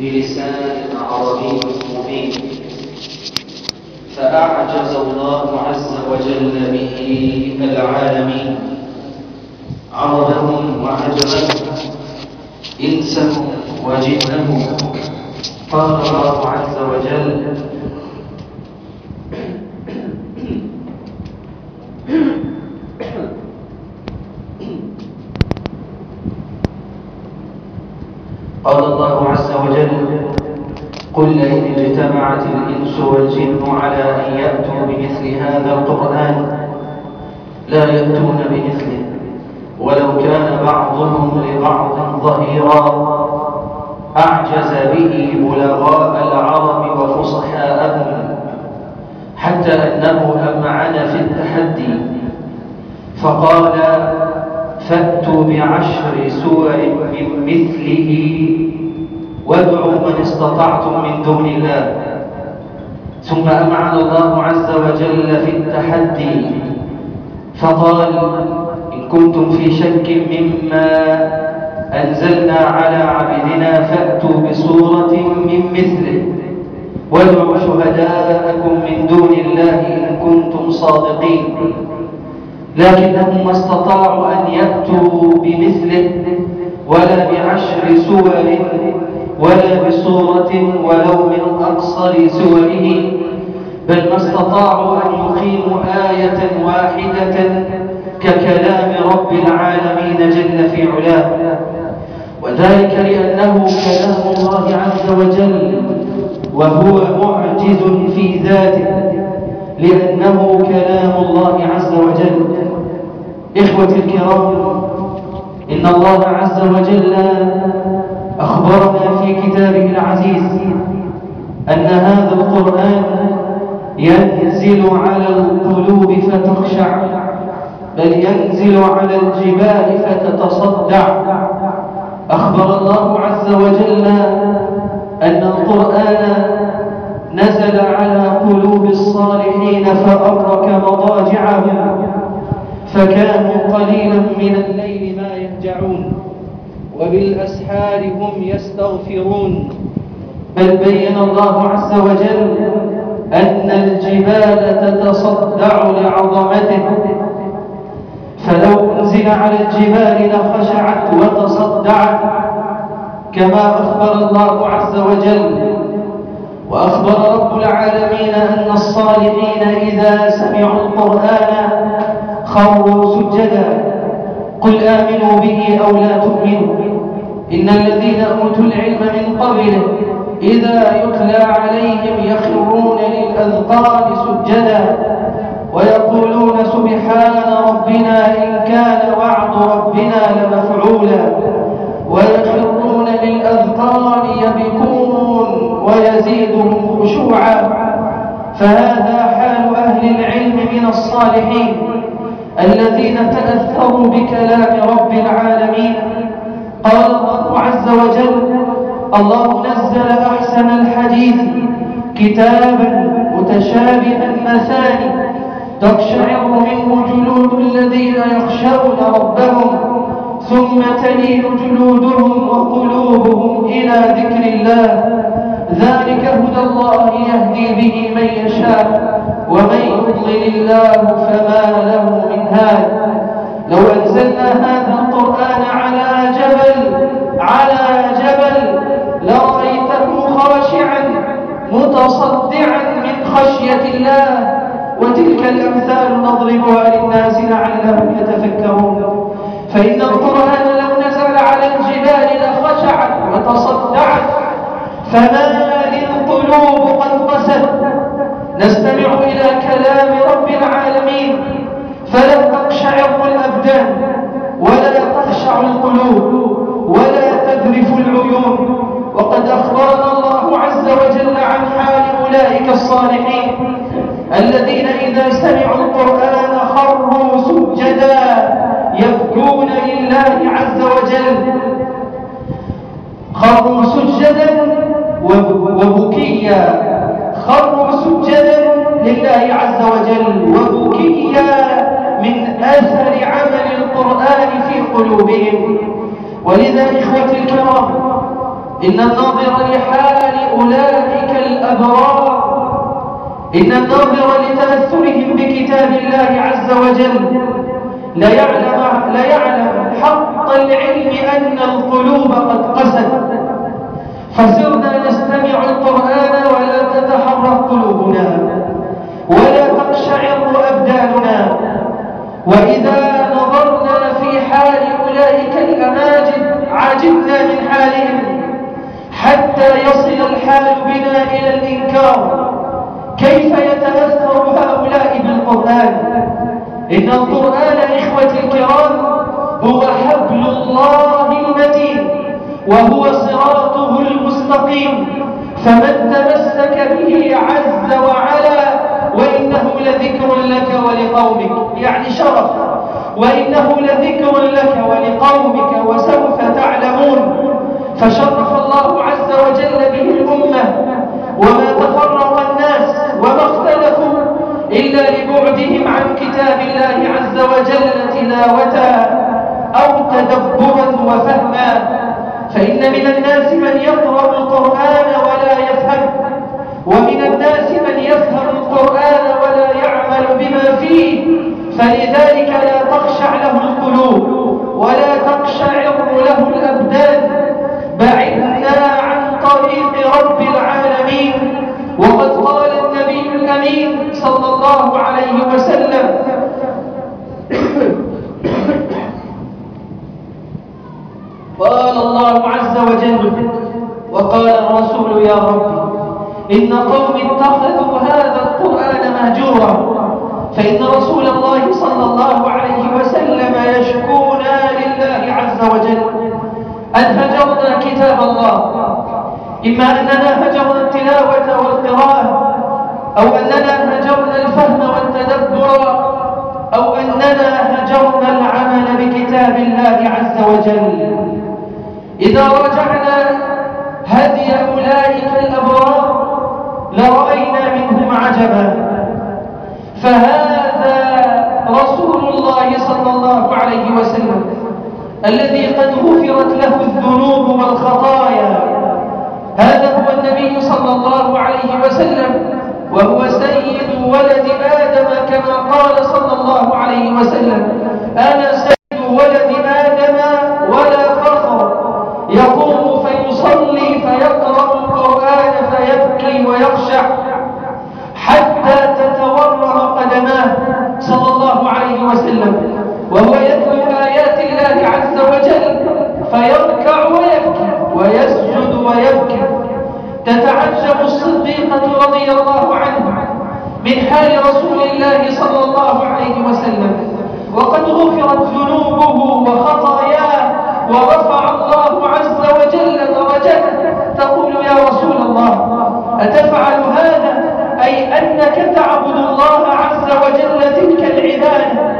بلسان عربي مبين فأعجز الله عز وجل به العالمين. عربهم وعجبهم إنسهم وجنهم. قال الله عز وجل. قال الله لئن اجتمعت الإنس والجن على أن يأتوا بمثل هذا القرآن. لا يأتون بمثله. ولو كان بعضهم لبعض ظهيرا أعجز به بلغاء العرب وفصحاءهم. حتى أنه أمعن في التحدي. فقال فأتوا بعشر سور من مثله. وادعوا من استطعتم من دون الله. ثم أمعن الله عز وجل في التحدي فقال إن كنتم في شك مما أنزلنا على عبدنا فأتوا بصورة من مثله. وادعوا شهداءكم من دون الله إن كنتم صادقين. لكنهم ما استطاعوا أن يأتوا بمثله ولا بعشر سور ولا بصورة ولو من أقصر سوره بل ما استطاعوا أن يقيموا آية واحدة ككلام رب العالمين جل في علاه. وذلك لأنه كلام الله عز وجل وهو معجز في ذاته لأنه كلام الله عز وجل. إخوتي الكرام إن الله عز وجل أخبرنا في كتابه العزيز أن هذا القرآن ينزل على القلوب فتخشع بل ينزل على الجبال فتتصدع. أخبر الله عز وجل أن القرآن نزل على قلوب الصالحين فأرك مضاجعهم فكانوا قليلا من يهجعون وبالأسحار هم يستغفرون. بل بين الله عز وجل أن الجبال تتصدع لعظمته. فلو أنزل على الجبال لخشعت وتصدعت كما أخبر الله عز وجل. وأخبر رب العالمين أن الصالحين إذا سمعوا القرآن خروا سجدا. قل آمنوا به أو لا تؤمنوا. إن الذين أوتوا العلم من قبله إذا يتلى عليهم يخرون للأذقان سجدا ويقولون سبحان ربنا إن كان وعد ربنا لمفعولا ويخرون للأذقان يبكون ويزيدهم خشوعا فهذا حال أهل العلم من الصالحين الذين تأثروا بكلام رب العالمين قال الله عز وجل. الله نزل أحسن الحديث كتابا متشابها مثاني. تقشعر منه جلود الذين يخشون ربهم ثم تلين جلودهم وقلوبهم إلى ذكر الله. ذلك هدى الله يهدي به من يشاء ومن يضلل الله فما له من هاد. لو أنزلنا هذا القرآن على جبل على جبل لرأيته خاشعا متصدعا من خشية الله وتلك الأمثال نضربها للناس لعلهم يتفكرون. فإن القرآن لو نزل على الجبال لخشعت وتصدعت فما للقلوب قد قست نستمع إلى كلام رب العالمين فلا تقشعر الأبدان ولا تخشع القلوب ولا تذرف العيون. وقد أخبرنا الله عز وجل عن حال أولئك الصالحين الذين إذا سمعوا القرآن خروا سجدا يبكون لله عز وجل. خروا سجدا وبكيا. خروا سجدا لله عز وجل وبكيا من أثر عمل القرآن في قلوبهم. ولذا إخوتي الكرام إن الناظر لحال أولئك الأبرار. إن الناظر لتمثلهم بكتاب الله عز وجل. لا يعلم, لا يعلم حق العلم أن القلوب قد قست. فصرنا نستمع القرآن ولا تتحرك قلوبنا ولا تقشعر أبداننا. وإذا نظرنا في حال أولئك الأماجد عجبنا من حالهم. حتى يصل الحال بنا إلى الإنكار. كيف يتأثر هؤلاء بالقرآن؟ إن القرآن إخوتي الكرام هو حبل الله المتين وهو صراطه المستقيم. فمن تمسك به عز وعلا وإنه لذكر لك ولقومك. يعني شرف. وإنه لذكر لك ولقومك وسوف تعلمون. فشرف الله وجل به الأمة وما تفرق الناس وما اختلفوا إلا لبعدهم عن كتاب الله عز وجل تلاوة أو تدبرا وفهما. فإن من الناس من يقرأ القرآن ولا يفهم ومن الناس من يفهم القرآن ولا يعمل بما فيه فلذلك لا تخشع له القلوب ولا تقشعر له الأبدان. بعدنا طريق رب العالمين. وقد قال النبي الأمين صلى الله عليه وسلم قال الله عز وجل وقال الرسول يا رب إن قوم اتخذوا هذا القرآن مهجورا فإن رسول الله صلى الله عليه وسلم يشكونا لله عز وجل. أن هجرنا كتاب الله. إما أننا هجرنا التلاوة والقراءة أو أننا هجرنا الفهم والتدبر أو أننا هجرنا العمل بكتاب الله عز وجل. إذا رجعنا هدي أولئك الأبرار لرأينا منهم عجبا. فهذا رسول الله صلى الله عليه وسلم الذي قد غفرت له الذنوب والخطايا. هذا هو النبي صلى الله عليه وسلم وهو سيد ولد آدم كما قال صلى الله عليه وسلم. أنا سيد ولد آدم ولا فخر. يقوم فيصلي فيقرأ القرآن فيبكي ويخشع حتى تتورم قدماه صلى الله عليه وسلم. وهو يتلو آيات الله عز وجل فيركع ويبكي ويسجد. ويبكي تتعجب الصديقة رضي الله عنها من حال رسول الله صلى الله عليه وسلم. وقد غفرت ذنوبه وخطاياه ورفع الله عز وجل درجته تقول يا رسول الله أتفعل هذا؟ أي أنك تعبد الله عز وجل تلك العبادة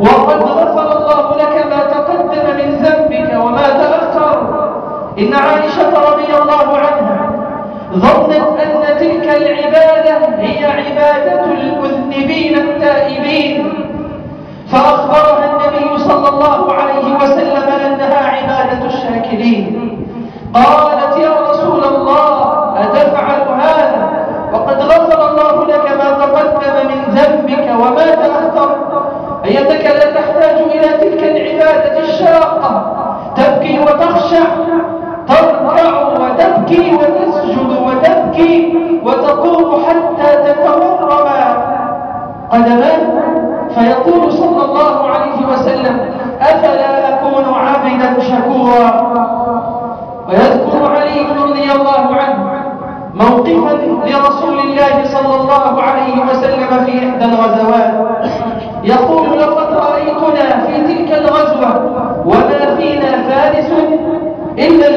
وقد غفر الله لك ما تقدم من ذنبك وما تأخر. إن عائشة رضي الله عنها ظنت أن تلك العبادة هي عبادة المذنبين التائبين. فأخبرها النبي صلى الله عليه وسلم أنها عبادة الشاكرين. قالت يا رسول الله أتفعل هذا؟ وقد غفر الله لك ما تقدم من ذنبك وما تأخر. أيتك لا تحتاج إلى تلك العبادة الشاقة. تبكي وتخشع. تركع وتبكي وتسجد وتبكي وتقوم حتى تتورم قدمان فيقول صلى الله عليه وسلم أفلا أكون عبدا شكورا؟ ويذكر علي رضي الله عنه موقفا لرسول الله صلى الله عليه وسلم في إحدى الغزوات. يقول لقد رأيتنا في تلك الغزوة وما فينا فارس إلا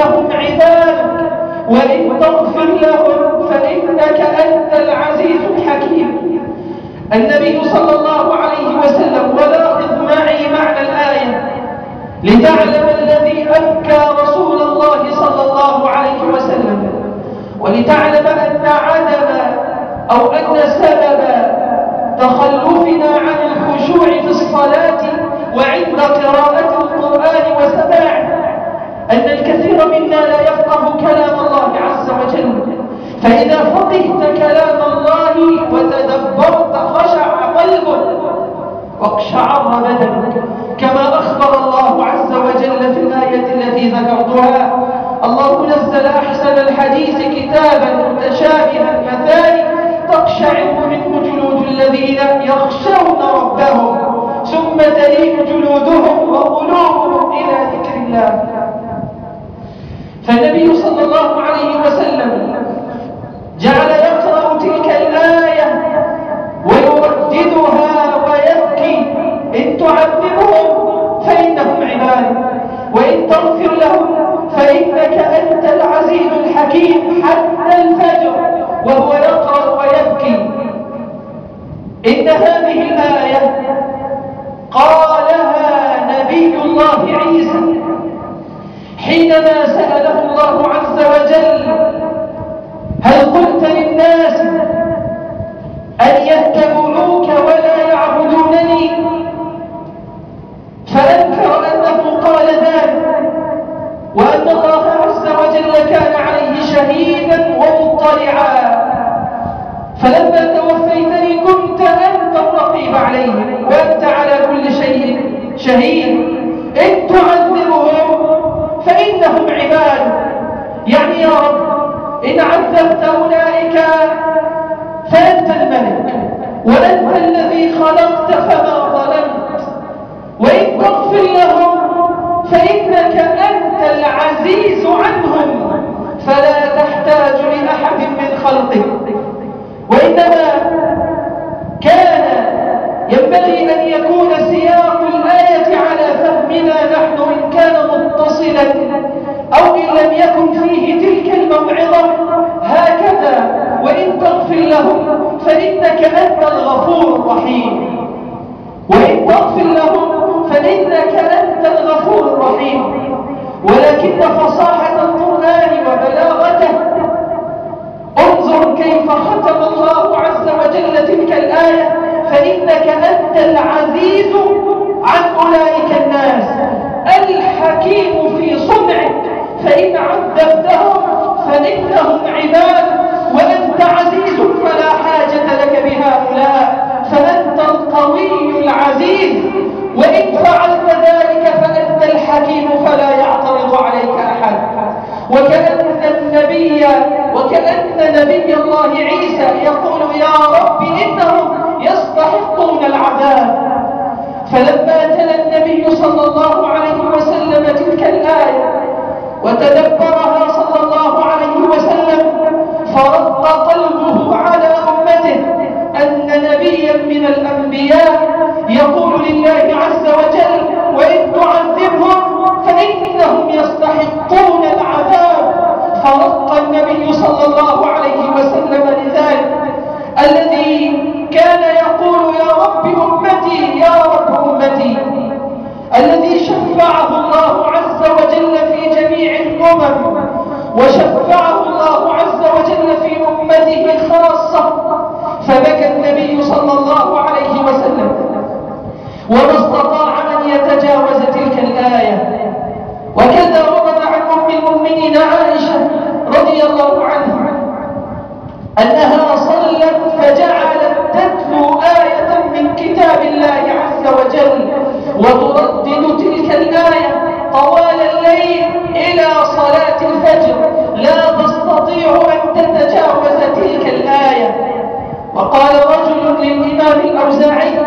فإنهم عبادك وإن تغفر لهم فإنك أنت العزيز الحكيم. النبي صلى الله عليه وسلم ولاحظ معي معنى الآية لتعلم الذي أبكى رسول الله صلى الله عليه وسلم ولتعلم أن عدم أو أن سبب تخلفنا عن الخشوع في الصلاة وعند قراءة القرآن وسماعه أن الكثير منا لا يفقه كلام الله عز وجل. فإذا فقهت كلام الله وتدبرت خشع قلبك واقشعر بدنك كما أخبر الله عز وجل في الآية التي ذكرتها الله نزل أحسن الحديث كتابا متشابها مثاني تقشعر منه جلود الذين يخشون ربهم ثم تلين جلودهم وقلوبهم إلى ذكر الله. فالنبي صلى الله عليه وسلم جعل يقرأ تلك الآية ويرددها ويبكي. إن تعذبهم فإنهم عباد. وإن تغفر لهم فإنك أنت العزيز الحكيم حتى الفجر وهو يقرأ ويبكي. إن هذه الآية قالها نبي الله عيسى حينما سأله الله عز وجل هل قلت للناس أن يتبعوك ولا يعبدونني؟ فأنكر أنه قال ذلك وأن الله عز وجل كان عليه شهيدا ومطلعا. فلما توفيتني كنت أنت الرقيب عليه وأنت على كل شيء شهيد. إن تعذبهم فإنهم عباد. يعني يا رب إن عذبت أولئك فأنت الملك وأنت الذي خلقت فما ظلمت. وإن تغفر لهم فإنك أنت العزيز عنهم فلا تحتاج لأحد من خلقك وإنما كان ينبغي أن يكون سياق الآية على فهمنا نحن إن كان متصلا أو إن لم يكن فيه تلك الموعظة هكذا وإن تغفر لهم فإنك أنت الغفور الرحيم. وإن تغفر لهم فإنك أنت الغفور الرحيم. ولكن فصاحة القرآن وبلاغته. انظر كيف ختم الله عز وجل تلك الآية. فإنك أنت العزيز عن أولئك الناس. الحكيم في صنعك فإن عذبتهم فإنهم عباد. وأنت عزيز بهؤلاء فأنت القوي العزيز. وإن فعلت ذلك فأنت الحكيم فلا يعترض عليك أحد. وكأن النبي وكأن نبي الله عيسى يقول يا رب إنهم يستحقون العذاب. فلما تلا النبي صلى الله عليه وسلم تلك الآية وتدبرها صلى الله عليه وسلم فرق قلبه على أمته. أن نبيا من الأنبياء يقول لله عز وجل وإن تعذبهم فإنهم يستحقون العذاب. فرق النبي صلى الله عليه وسلم لذلك. الذي كان يقول يا رب أمتي يا رب أمتي. الذي شفعه الله عز وجل في جميع الأمم وشفعه الله عز وجل في أمته الخاصة فبكى النبي صلى الله عليه وسلم. وما استطاع من يتجاوز تلك الآية. وكذا ورد عن أم المؤمنين عائشة رضي الله عنها أنها صلت فجعلت تتلو آية من كتاب الله عز وجل وتردد تلك الآية طوال الليل إلى صلاة الفجر لا تستطيع أن تتجاوز تلك الآية وقال رجل للإمام الأوزاعي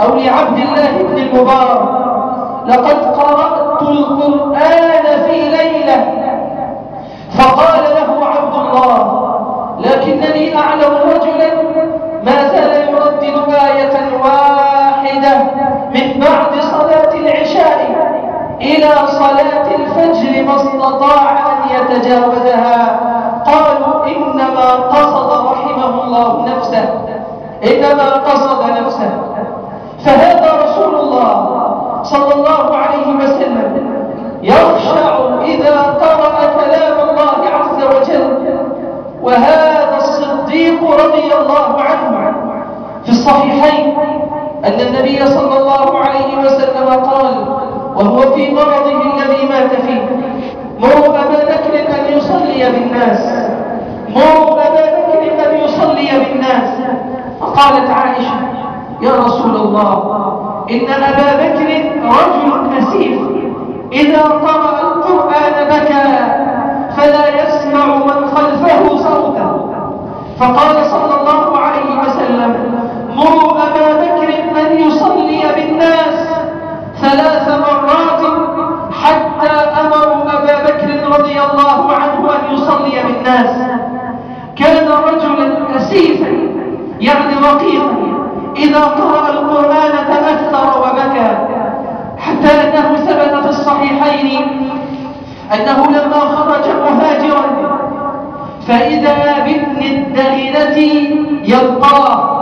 أو لعبد الله بن المبارك. لقد قرأت القرآن في ليلة. فقال له عبد الله لكنني أعلم رجلا ما زال يردد آية واحدة من بعد صلاة العشاء إلى صلاة الفجر ما استطاع أن يتجاوزها. قالوا إنما قصد رحمه الله نفسه إنما قصد نفسه. فهذا رسول الله صلى الله عليه وسلم يخشع إذا قرأ كلام الله عز وجل. وهذا الصديق رضي الله عنه في الصحيحين أن النبي صلى الله عليه وسلم قال وهو في مرضه الذي مات فيه مروا أبا بكر أن يصلي بالناس مروا أبا بكر أن يصلي بالناس. فقالت عائشة يا رسول الله إن أبا بكر رجل نسيف إذا قرأ القرآن بكى فلا يسمع من خلفه صوتا فقال صلى الله عليه وسلم مروا أبا بكر أن يصلي بالناس ثلاث مرات حتى أمروا أبا بكر رضي الله عنه أن يصلي بالناس. كان رجلا أسيفا يعني رقيقا. إذا قرأ القرآن تأثر وبكى حتى أنه ثبت في الصحيحين أنه لما خرج مهاجرا فإذا بابن الدغنة يلقاه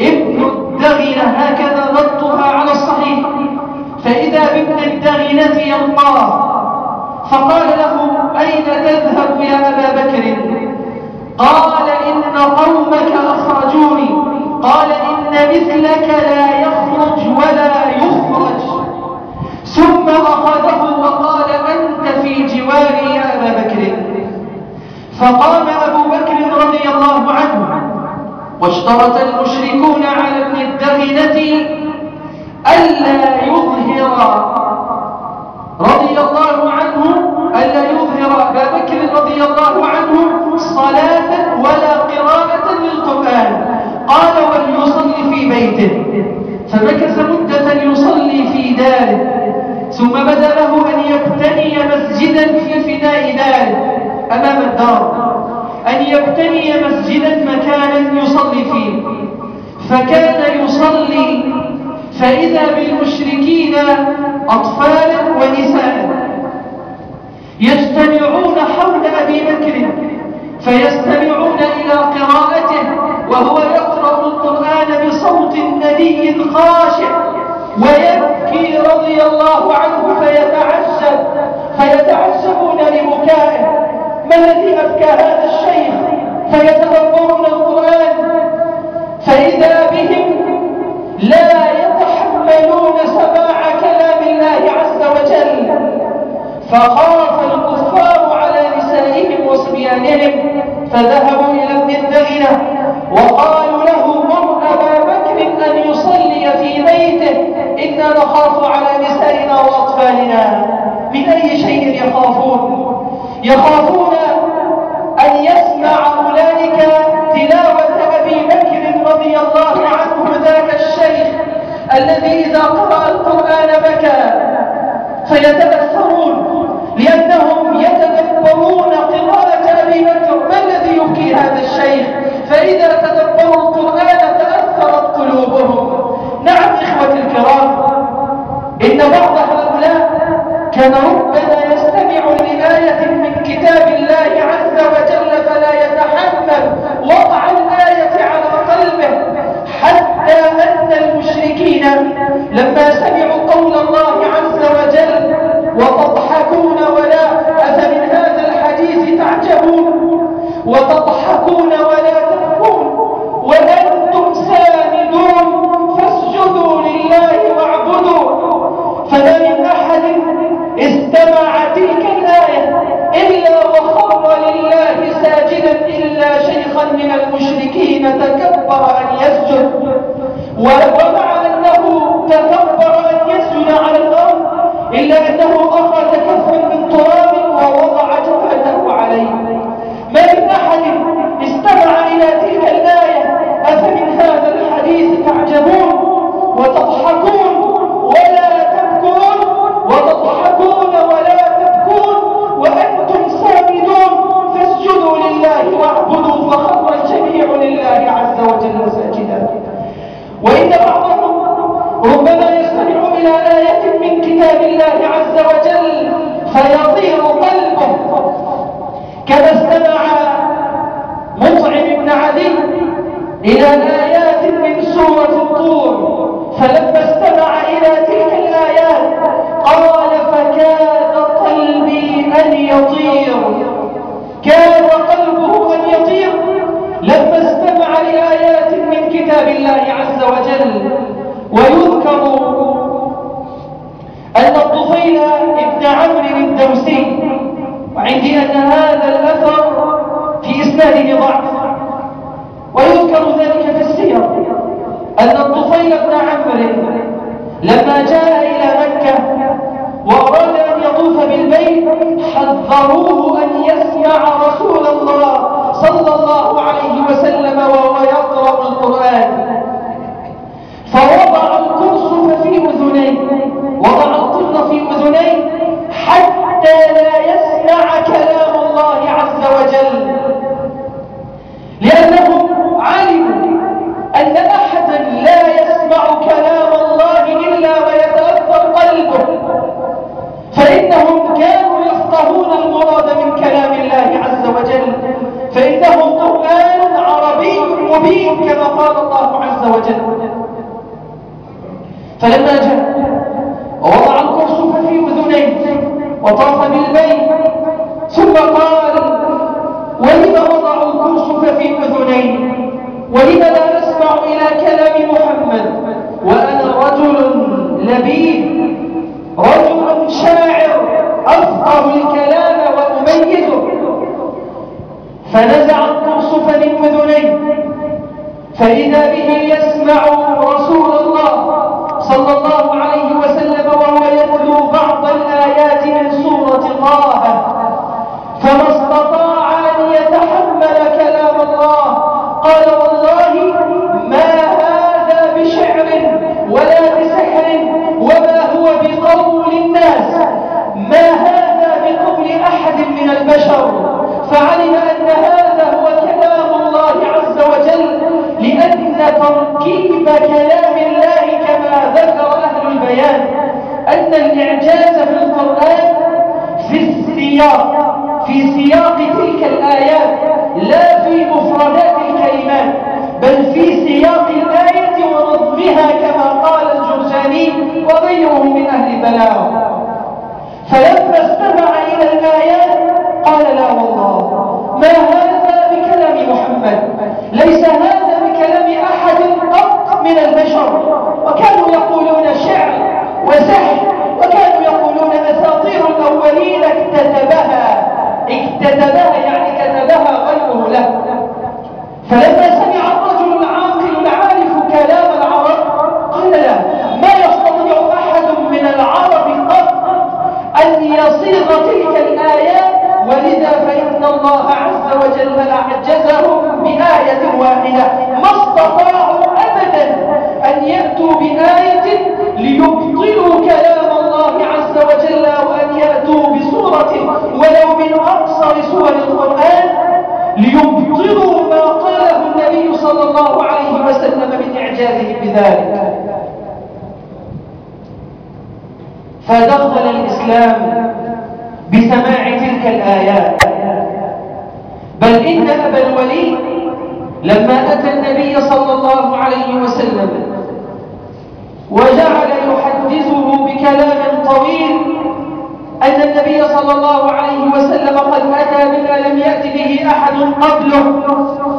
ابن الدغنة هكذا ضبطها على الصحيح فإذا بابن الدغنة يلقاه فقال له أين تذهب يا أبا بكر؟ قال إن قومك أخرجوني. قال إن مثلك لا يخرج ولا يخرج. ثم أخذه وقال أنت في جواري يا أبا بكر. فقام أبو بكر رضي الله عنه واشترط المشركون على ابن الدغنة ألا يظهر. رضي الله عنه ألا يظهر أبا بكر رضي الله عنه صلاة ولا قراءة للقرآن. قال وليصلي في بيته. فمكث مدة يصلي في داره ثم بدا له أن يبتني مسجدا في فناء داره أمام الدار. أن يبتني مسجدا مكانا يصلي فيه. فكان يصلي فإذا بالمشركين أطفالا ونساء. يجتمعون حول أبي بكر فيستمعون إلى قراءته وهو يقرأ ندي خاشع ويبكي رضي الله عنه فيتعجب فيتعجبون لبكائه. ما الذي أبكى هذا الشيخ؟ فيتدبرون القرآن. فإذا بهم لا يتحملون سماع كلام الله عز وجل فخاف الكفار على نسائهم وصبيانهم فذهبوا إلى ابن الدغنة وقالوا له مر أبا بكر أن يصلي في بيته إنا نخاف على نسائنا وأطفالنا من أي شيء يخافون. يخافون أن يسمع أولئك تلاوة أبي بكر رضي الله عنه ذاك الشيخ الذي إذا قرأ القرآن بكى. فيتأثرون لأنهم يتدبرون قراءة أبي بكر. ما الذي يبكي هذا الشيخ؟ فإذا تدبروا القرآن تأثرت قلوبهم. إخوة الكرام إن بعض هؤلاء كان ربما يستمع لآية من كتاب الله عز وجل فلا يتحمل وضع الآية على قلبه حتى أن المشركين لما سمعوا قول الله عز وجل وتضحكون ولا أفمن هذا الحديث تعجبون وتضحكون كما قال الله عز وجل. فلما جاء ووضع القرصف في أذنيه وطاف بالبيت ثم قال ولم وضعوا القرصف في أذنيه؟ ولم لا أسمع إلى كلام محمد؟ وأنا رجل لبيب رجل شاعر أفقه الكلام من أذنيه فإذا به يسمع رسول الله صلى الله عليه وسلم وهو يتلو بعض الآيات من سورة طه. فما استطاع أن يتحمل كلام الله. قال والله ما هذا بشعر ولا بسحر وما هو بقول الناس. ما هذا بقول أحد من البشر. فعلم أن هذا هو كلام الله عز وجل لأن تركيب كلام الله كما ذكر أهل البيان أن الإعجاز في القرآن في السياق في سياق تلك الآيات لا في مفردات الكلمات بل في سياق الآية ونظمها كما قال الجرجاني وغيره من أهل البلاغة فلما استمع إلى الآيات قال لا والله ما هذا بكلام محمد؟ ليس هذا من البشر. وكانوا يقولون شعر وسحر وكانوا يقولون أساطير الأولين اكتتبها. اكتتبها يعني كتبها غيره له. فلما سمع الرجل العاقل العارف كلام العرب قال لا ما يستطيع أحد من العرب قط أن يصيغ تلك الآيات؟ ولذا فإن الله عز وجل أعجزهم بآية واحدة. ما استطاعوا أبدا أن يأتوا بآية ليبطلوا كلام الله عز وجل وأن يأتوا بسورة ولو من أقصر سور القرآن ليبطلوا ما قاله النبي صلى الله عليه وسلم من إعجازه بذلك. فدخل الإسلام بسماع تلك الآيات. بل إن أبا الوليد لما أتى النبي صلى الله عليه وسلم وجعل يحدثه بكلام طويل أن النبي صلى الله عليه وسلم قد أتى بما لم يأت به أحد قبله.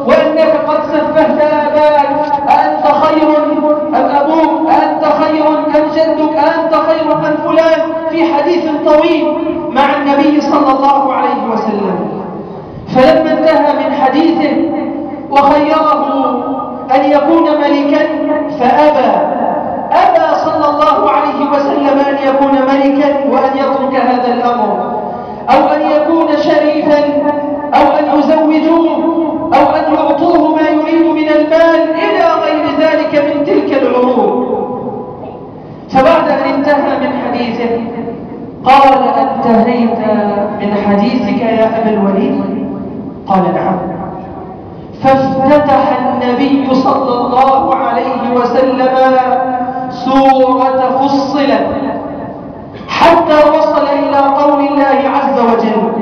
وأنك قد سفهت آباك أنت خير أم أبوك؟ أنت خير أم جدك؟ أنت خير أم فلان؟ في حديث طويل مع النبي صلى الله عليه وسلم. فلما انتهى من حديثه وخيره أن يكون ملكا فأبى. أبى صلى الله عليه وسلم أن يكون ملكا وأن يترك هذا الأمر. أو أن يكون شريفا أو أن يزوجوه أو أن يعطوه ما يريد من المال إلى غير ذلك من تلك العروض. فبعد أن انتهى من حديثه قال أنتهيت من حديثك يا أبا الوليد؟ قال نعم. فافتتح النبي صلى الله عليه وسلم سورة فصلت حتى وصل إلى قول الله عز وجل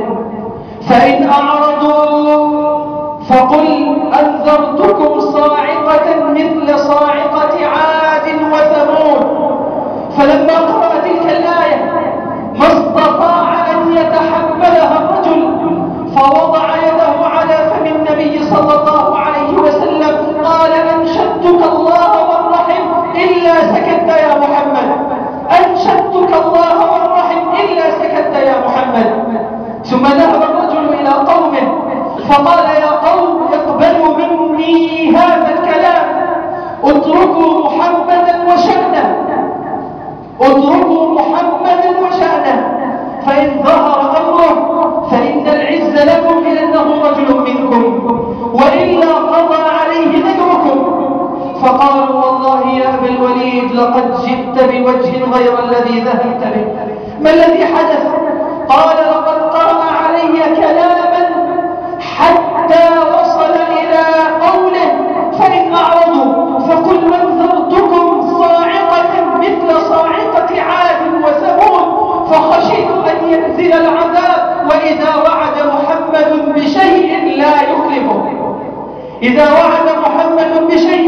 فإن أعرضوا فقل أنذرتكم صاعقة مثل صاعقة عاد وثمود. فلما قرأ تلك الآية ما استطاع أن يتحملها الرجل فوضع يده على فم النبي صلى الله عليه سكت يا محمد. أنشدتك الله والرحم إلا سكت يا محمد. ثم ذهب الرجل إلى قومه فقال يا قوم اقبلوا مني هذا الكلام. اتركوا محمدا وشأنه. اتركوا محمدا وشأنه. فإن ظهر أمره فإن العز لكم لأنه رجل منكم وإلا قضى عليه غيركم فقالوا لقد جئت بوجه غير الذي ذهبت به. ما الذي حدث؟ قال لقد قرأ علي كلاما حتى وصل إلى قوله فإن أعرضوا فقل انذرتكم صاعقة مثل صاعقة عاد وثمود. فخشيت أن ينزل العذاب وإذا وعد محمد بشيء لا يخلفه. إذا وعد محمد بشيء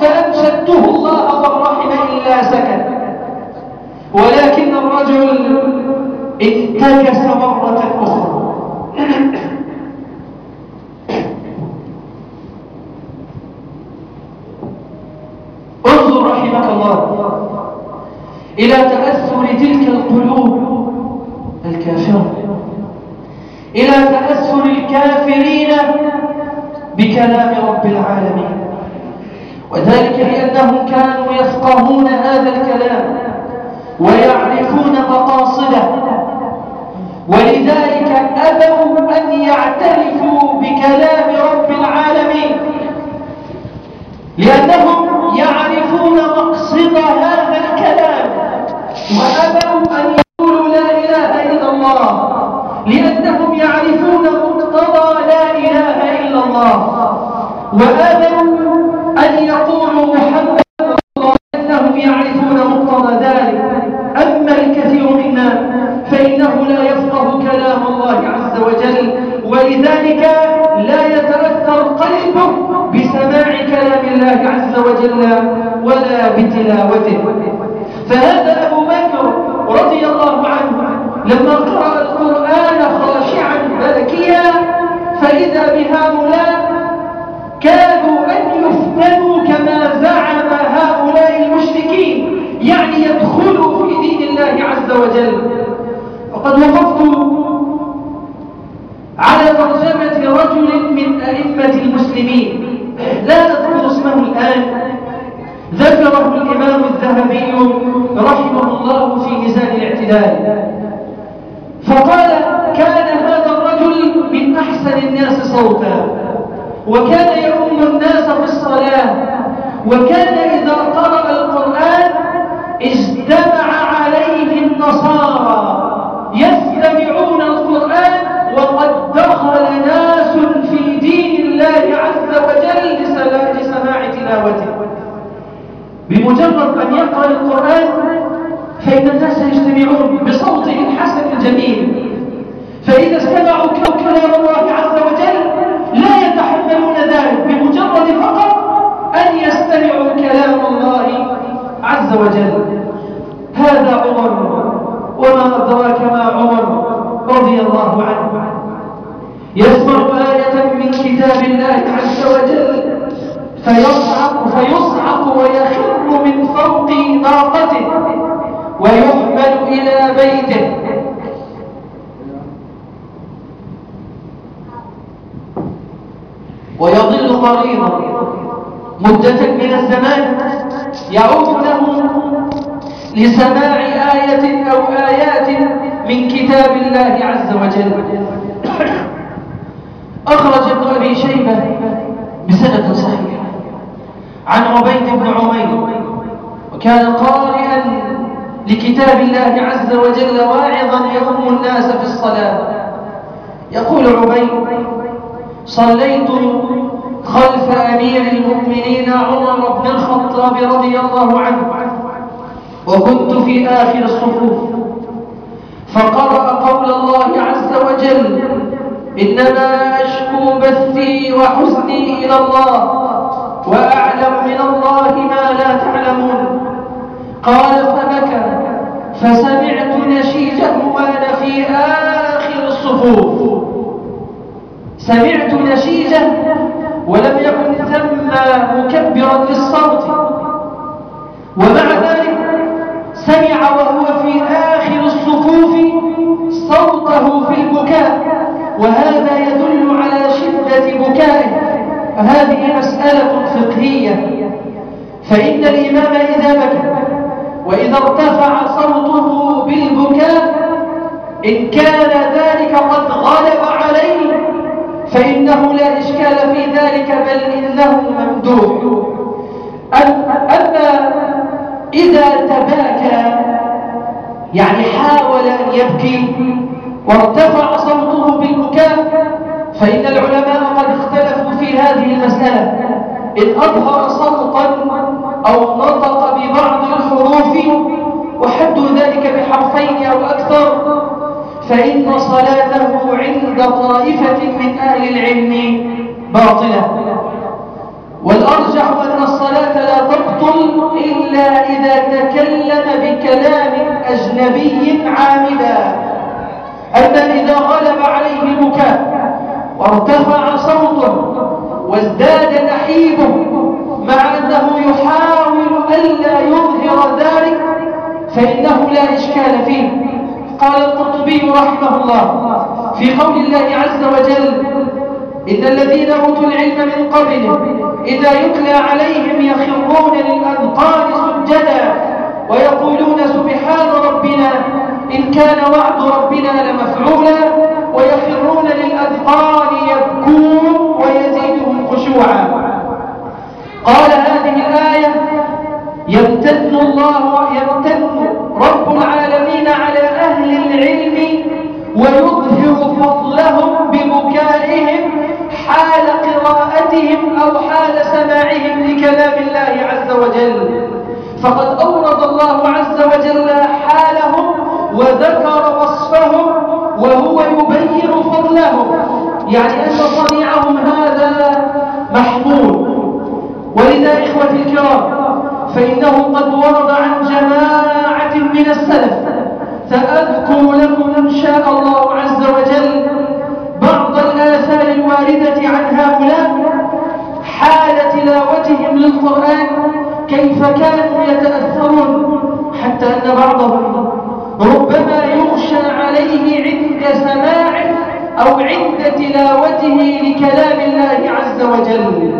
فأنشدته الله والرحم إلا سكت. ولكن الرجل انتكس مرة أخرى. انظر رحمك الله. إلى تأثر تلك القلوب الكافرة. إلى تأثر الكافرين بكلام رب العالمين. وذلك لأنهم كانوا يفقهون هذا الكلام ويعرفون مقاصده. ولذلك أبوا أن يعترفوا بكلام رب العالمين لأنهم يعرفون مقصد هذا الكلام. وأبوا أن يقولوا لا إله إلا الله لأنهم يعرفون مقتضى لا إله إلا الله. وأبوا أن يقولوا محمد لأنهم يعرفون مقتضى ذلك. أما الكثير منا فإنه لا يفقه كلام الله عز وجل ولذلك لا يتأثر قلبه بسماع كلام الله عز وجل ولا بتلاوته. فهذا أبو بكر رضي الله عنه لما قرأ القرآن خاشعا باكيا فإذا بهؤلاء كادوا أن يفتنوا كما زعم هؤلاء المشركين يعني يدخلوا في دين الله عز وجل. وقد وقفت على ترجمة رجل من أئمة المسلمين. لا نذكر اسمه الآن. ذكره الإمام الذهبي رحمه الله في ميزان الاعتدال. فقال كان هذا الرجل من أحسن الناس صوتا وكان الناس في الصلاة وكان إذا قرأ القرآن اجتمع عليه النصارى يستمعون القرآن وقد دخل ناس في دين الله عز وجل لسماع تلاوته. بمجرد أن يقرأ القرآن فإن الناس يجتمعون بصوته الحسن الجميل فإذا استمعوا كلام الله عز وجل يستمع كلام الله عز وجل. هذا عمر وما أدراك ما عمر رضي الله عنه. يسمع آية من كتاب الله عز وجل فيصعق فيصعق ويخر من فوق ناقته ويحمل إلى بيته. ويضل قريبا مدة من الزمان. يعود له لسماع آية أو آيات من كتاب الله عز وجل. أخرج ابن أبي شيبة بسند صحيح عن عبيد بن عمير وكان قارئا لكتاب الله عز وجل واعظا يؤم الناس في الصلاة. يقول عبيد صليت خلف أمير المؤمنين عمر بن الخطاب رضي الله عنه. وكنت في آخر الصفوف. فقرأ قول الله عز وجل إنما أشكو بثي وحزني إلى الله وأعلم من الله ما لا تعلمون. قال فبكى فسمعت نشيجه وأنا في آخر الصفوف. سمعت نشيجه ولم يكن ثم مكبرا للصوت ومع ذلك سمع وهو في آخر الصفوف صوته في البكاء. وهذا يدل على شدة بكائه. فهذه مسألة فقهية. فإن الإمام إذا بكى وإذا ارتفع صوته بالبكاء إن كان ذلك قد غلب فإنه لا إشكال في ذلك بل إنه ممدوح. أما إذا تباكى يعني حاول أن يبكي وارتفع صوته بالبكاء فإن العلماء قد اختلفوا في هذه المسألة. إن أظهر صوتا أو نطق ببعض الحروف وحد ذلك بحرفين أو أكثر فإن صلاته عند طائفة من أهل العلم باطلة. والأرجح أن الصلاة لا تبطل إلا إذا تكلم بكلام أجنبي عامدا. أما إذا غلب عليه البكاء وارتفع صوته وازداد نحيبه مع أنه يحاول ألا يظهر ذلك فإنه لا إشكال فيه. قال القرطبي رحمه الله في قول الله عز وجل إن الذين أوتوا العلم من قبله إذا يتلى عليهم يخرون للأذقان سجدا ويقولون سبحان ربنا إن كان وعد ربنا لمفعولا ويخرون للأذقان يبكون ويزيدهم خشوعا. قال هذه الآية يمتن الله يمتن رب العالمين ويظهر فضلهم ببكائهم حال قراءتهم أو حال سماعهم لكلام الله عز وجل. فقد أورد الله عز وجل حالهم وذكر وصفهم وهو يبين فضلهم. يعني أن صنيعهم هذا محمود. ولذا إخوتي الكرام فإنه قد ورد عن جماعة من السلف سأذكر لكم إن شاء الله عز وجل بعض الآثار الواردة عن هؤلاء حال تلاوتهم للقرآن كيف كانوا يتأثرون حتى أن بعضهم ربما يغشى عليه عند سماعه أو عند تلاوته لكلام الله عز وجل.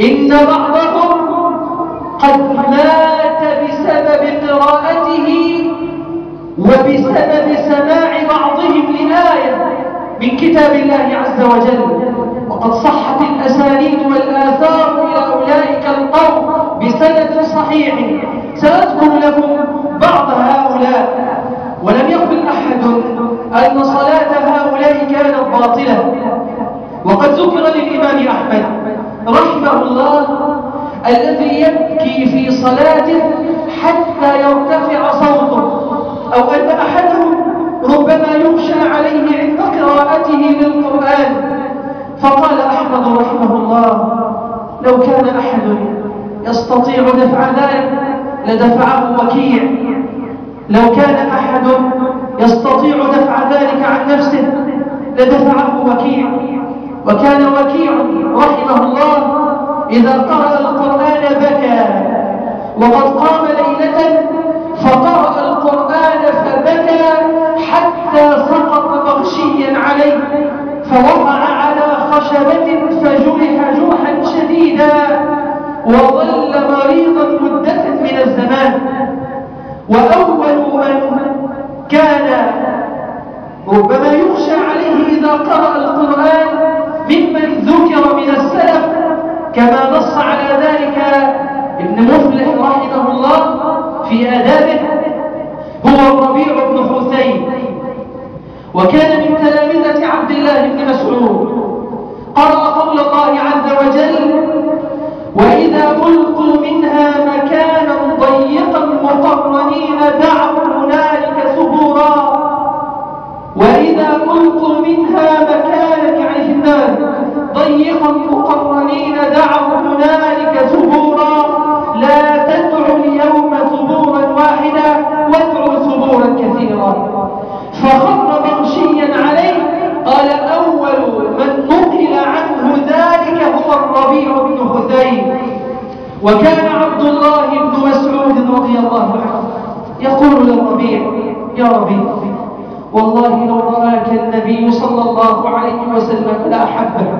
إن بعضهم قد مات بسبب قراءته وبسبب سماع بعضهم لآية من كتاب الله عز وجل وقد صحت الأسانيد والآثار إلى أولئك القوم بسند صحيح سأذكر لكم بعض هؤلاء. ولم يقل أحد أن صلاة هؤلاء كانت باطلة. وقد ذكر للإمام أحمد رحمه الله الذي يبكي في صلاته حتى يرتفع صوته. أو أن أحدهم ربما يغشى عليه عند قراءته للقرآن. فقال أحمد رحمه الله لو كان أحد يستطيع دفع ذلك لدفعه وكيع. لو كان أحد يستطيع دفع ذلك عن نفسه لدفعه وكيع. وكان وكيع رحمه الله إذا قرأ القرآن بكى. وقد قام ليلة فقرأ القرآن فبكى حتى سقط مغشيا عليه فوقع على خشبة فجرح جرحا شديدا وظل مريضا مدة من الزمان. وأول من كان ربما يخشى عليه إذا قرأ القرآن ممن ذكر من السلف كما نص على ذلك ابن مفلح رحمه الله في آدابه هو الربيع بن حسين. وكان من تلامذة عبد الله بن مسعود. قرأ قول الله عز وجل وإذا ألقوا منها مكانا وسلم لا أحبه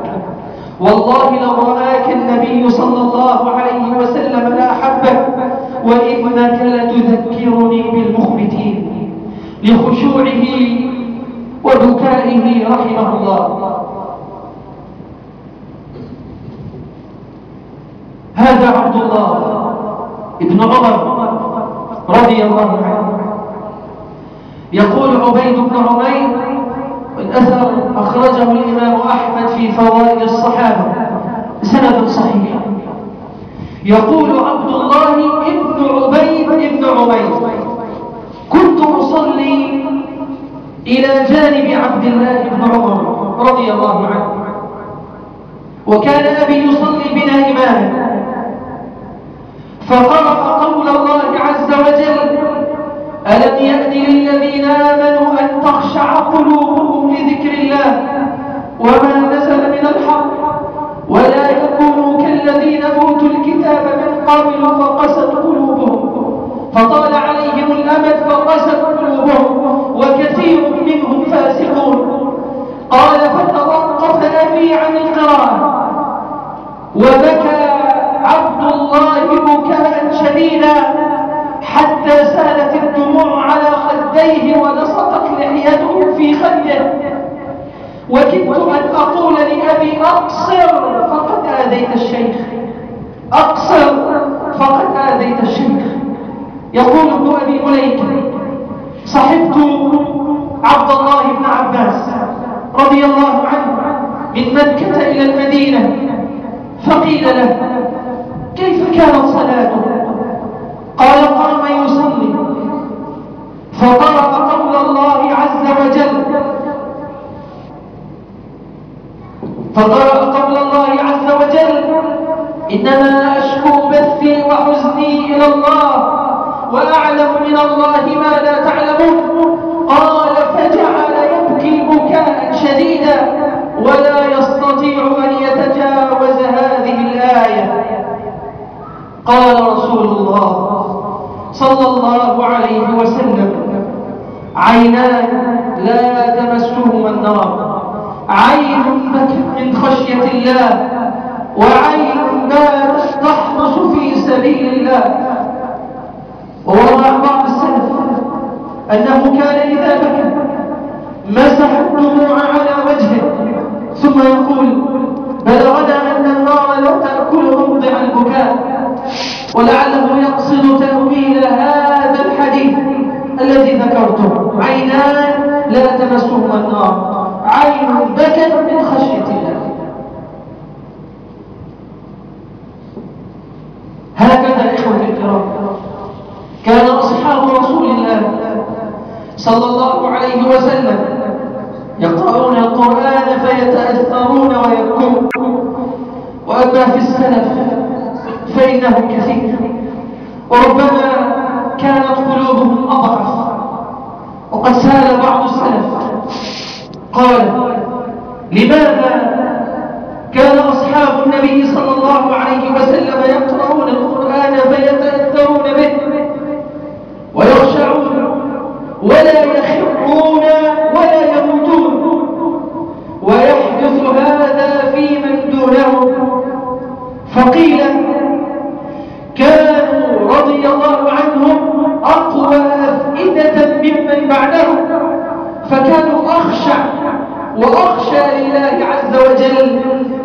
Medina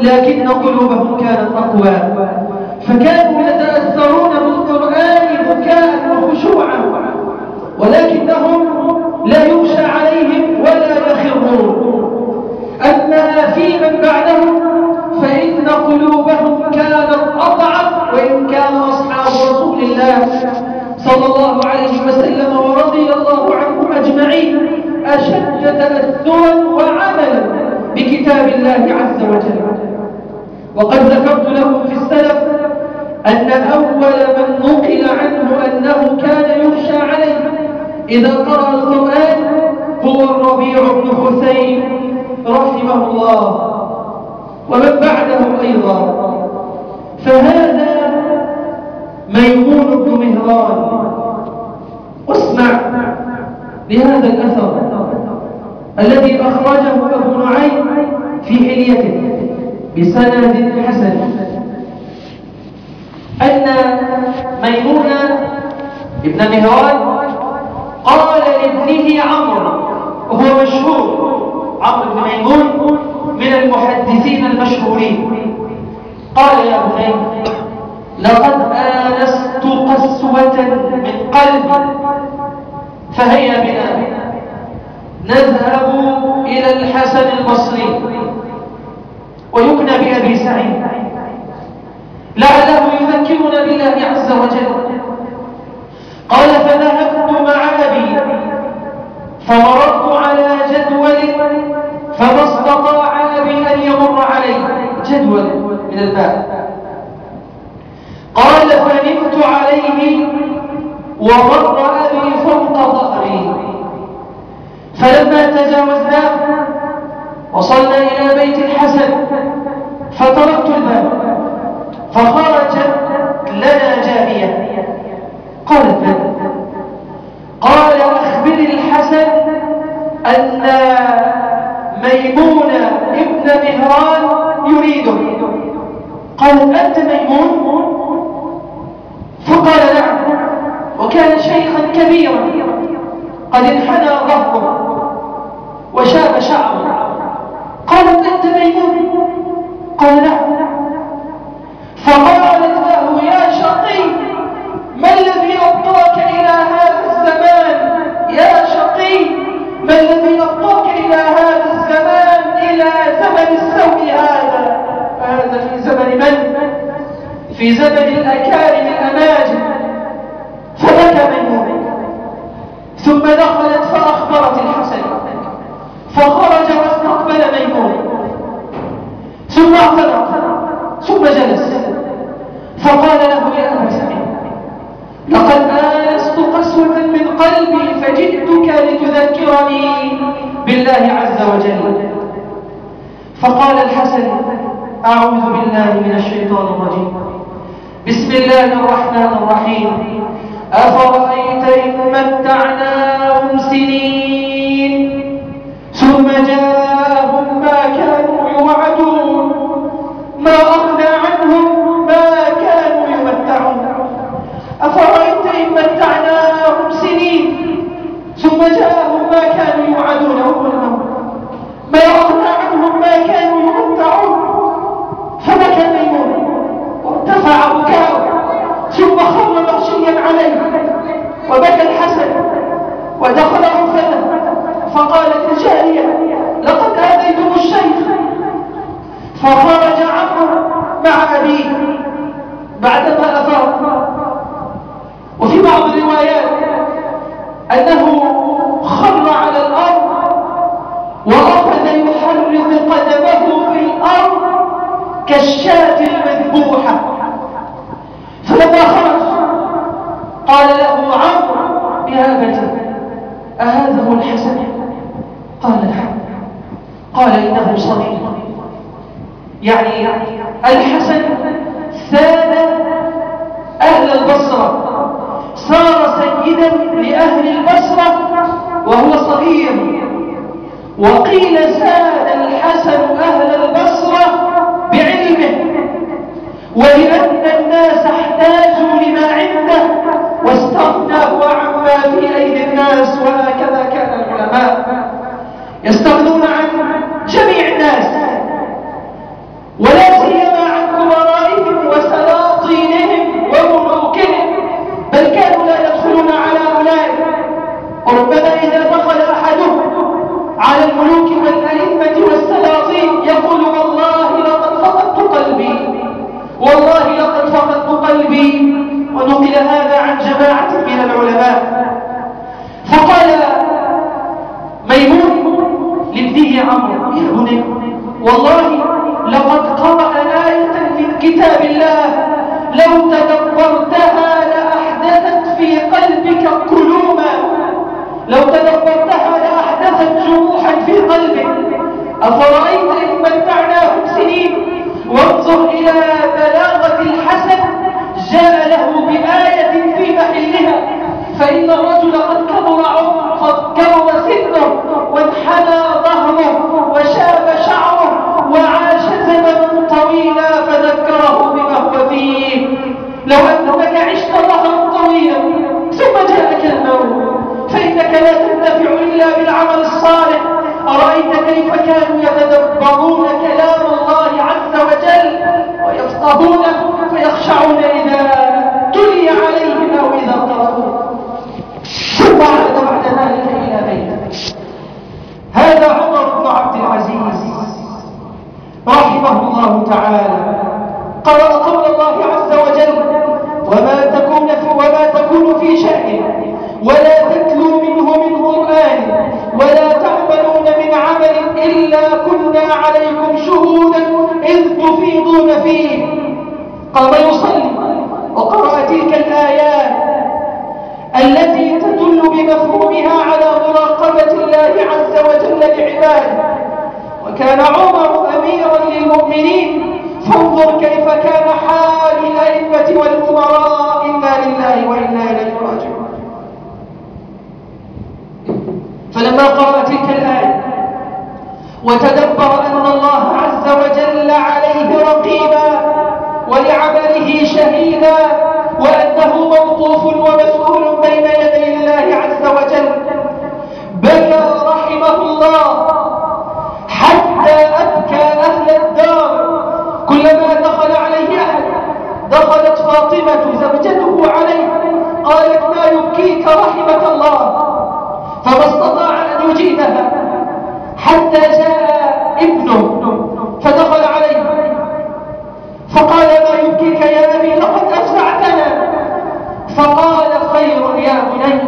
لكن قلوبهم كانت أقوى. فكانوا يتأثرون بالقرآن بكاء وخشوعا. ولكنهم لا يخشى عليهم ولا يخرون. أما في من بعدهم فإن قلوبهم كانت أضعف وإن كان أصحاب رسول الله صلى الله عليه وسلم ورضي الله عنهم أجمعين أشد تأثرا وعملا بكتاب الله عز وجل. وقد ذكرت لكم في السلف أن أول من نقل عنه أنه كان يخشى عليه إذا قرأ القرآن هو الربيع بن حسين رحمه الله ومن بعده أيضا. فهذا ميمون بن مهران. اسمع لهذا الأثر الذي أخرجه أبو نعيم في حليته. بسند حسن. أن ميمون ابن مهران قال لابنه عمرو وهو مشهور عمرو بن ميمون من المحدثين المشهورين. قال يا بني لقد آنست قسوة من قلبي فهيا بنا نذهب إلى الحسن البصري ويكنى بأبي سعيد. لعله يذكرنا بالله عز وجل. قال فذهبت مع أبي فمررت على جدول فما استطاع أبي أن يمر عليه جدول من الماء قال فنمت عليه ومر أبي فوق ظهري. فلما تجاوزناه وصلنا إلى بيت الحسن فتركت الباب فخرجت لنا جارية. قالت من؟ قال أخبر الحسن أن ميمون ابن مهران يريده. قالت أنت ميمون؟ فقال نعم وكان شيخا كبيرا قد انحنى ظهره وشاب شعره. في زمن من؟ الأكارم الأماجد. فبكى ميمون ثم دخلت فأخبرت الحسن. فخرج واستقبل ميمون ثم اعتذر ثم جلس. فقال له يا أبا سعيد لقد آنست قسوة من قلبي فجئتك لتذكرني بالله عز وجل. فقال الحسن أعوذ بالله من الشيطان الرجيم. بسم الله الرحمن الرحيم. أفرأيت إن متعناهم سنين ثم جاءهم ما كانوا يوعدون. ما أغنى عنهم ما كانوا يمتعون. أفرأيت إن متعناهم سنين ثم جاءهم ما كانوا يوعدون الموت ما أغنى عنهم ما كانوا يمتعون. فبكى ميمون وارتفع بكاؤه ثم خر مغشيا عليه وبكى الحسن ودخل غرفته فقالت الجارية لقد آذيتم الشيخ. فخرج عمرو مع أبيه بعدما أفاق. وفي بعض الروايات أنه خر على الأرض وأخذ يحرك قدمه في الأرض كالشاة المذبوحة. فلما خرج قال له عمرو يا أبتي أهذا هو الحسن؟ قال نعم. قال إنه صغير. يعني الحسن ثان أهل البصرة. صار سيدا لأهل البصرة وهو صغير. وقيل زاد الحسن أهل البصرة بعلمه ولأن الناس احتاجوا لما عنده واستغناه عما في أيدي الناس وهكذا كان العلماء. يستغنون عن ولا سيما عن كبرائهم وسلاطينهم وملوكهم بل كانوا لا يدخلون على أولئك. وربما إذا دخل أحدهم على الملوك والأئمة والسلاطين يقول والله لقد فقدت قلبي والله لقد فقدت قلبي. ونقل هذا عن جماعة من العلماء. فقال ميمون لابنه عمرو يا بني والله كتاب الله لو تدبرتها لأحدثت في قلبك قلوما لو تدبرتها لأحدثت جروحا في قلبك. أفرأيت إن متعناهم سنين؟ وانظر إلى بلاغة الحسن جاء له بآية في محلها. فإن الرجل قد كبر عمره قد كبر سنه وانحنى ظهره وشاب شعره وعاش زمنه طويلا فذكره بما هو فيه. لو أنك عشت ظهرا طويلا ثم جاءك الموت. فإنك لا تنتفع إلا بالعمل الصالح. أرأيت كيف كانوا يتدبرون كلام الله عز وجل؟ ويفقهونه فيخشعون إذا تلي عليهم أو إذا قرأوه ثم عاد بعد ذلك إلى بيته. هذا عمر بن عبد العزيز. رحمه الله تعالى. قرأ قول الله عز وجل وما تكون في, وما تكون في شأن ولا تتلو منه من قرآن ولا تعملون من عمل إلا كنا عليكم شهودا إذ تفيضون فيه. قام يصلي وقرأ تلك الآيات التي تدل بمفهومها على مراقبة الله عز وجل لعباده. وكان عمر أميرا للمؤمنين فانظر كيف كان حال الأئمة والأمراء. إنا لله وإنا إليه راجعون. فلما قرأ تلك الآية وتدبر أن الله عز وجل عليه رقيبا ولعمله شهيدا وأنه موقوف ومسؤول بين يدي الله عز وجل بكى رحمه الله الدار. كلما دخل عليه أحد دخلت فاطمة زوجته عليه قالت ما يبكيك رحمة الله. فما استطاع أن يجيبها حتى جاء ابنه فدخل عليه. فقال ما يبكيك يا أبي لقد أفزعتنا فقال خير يا بني